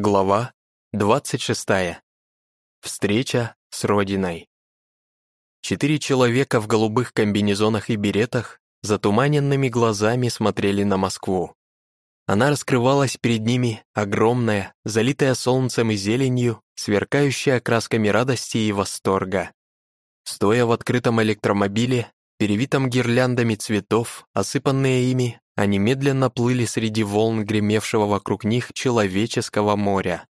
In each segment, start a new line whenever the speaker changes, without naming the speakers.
Глава 26. Встреча с Родиной. Четыре человека в голубых комбинезонах и беретах затуманенными глазами смотрели на Москву. Она раскрывалась перед ними, огромная, залитая солнцем и зеленью, сверкающая красками радости и восторга. Стоя в открытом электромобиле, перевитом гирляндами цветов, осыпанные ими, они медленно плыли среди волн гремевшего вокруг них человеческого моря.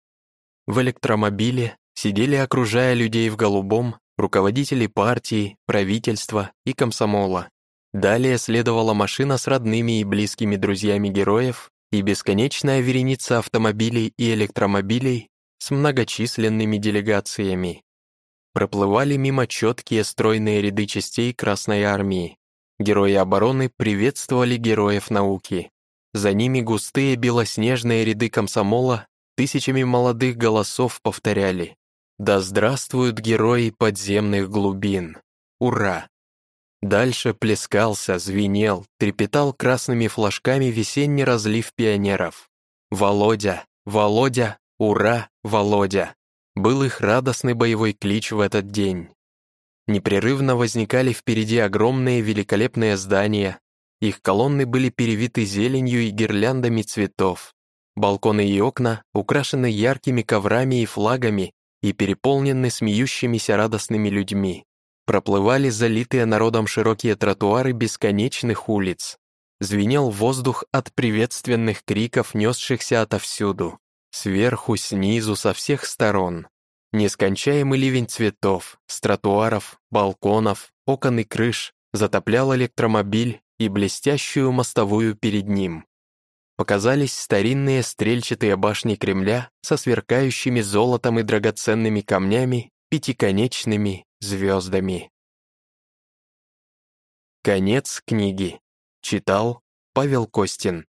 В электромобиле сидели, окружая людей в голубом, руководители партии, правительства и комсомола. Далее следовала машина с родными и близкими друзьями героев и бесконечная вереница автомобилей и электромобилей с многочисленными делегациями. Проплывали мимо четкие стройные ряды частей Красной Армии, Герои обороны приветствовали героев науки. За ними густые белоснежные ряды комсомола тысячами молодых голосов повторяли «Да здравствуют герои подземных глубин! Ура!» Дальше плескался, звенел, трепетал красными флажками весенний разлив пионеров. «Володя! Володя! Ура! Володя!» Был их радостный боевой клич в этот день. Непрерывно возникали впереди огромные великолепные здания. Их колонны были перевиты зеленью и гирляндами цветов. Балконы и окна украшены яркими коврами и флагами и переполнены смеющимися радостными людьми. Проплывали залитые народом широкие тротуары бесконечных улиц. Звенел воздух от приветственных криков, несшихся отовсюду. Сверху, снизу, со всех сторон. Нескончаемый ливень цветов, с тротуаров, балконов, окон и крыш затоплял электромобиль и блестящую мостовую перед ним. Показались старинные стрельчатые башни Кремля со сверкающими золотом и драгоценными камнями, пятиконечными звездами. Конец книги. Читал Павел Костин.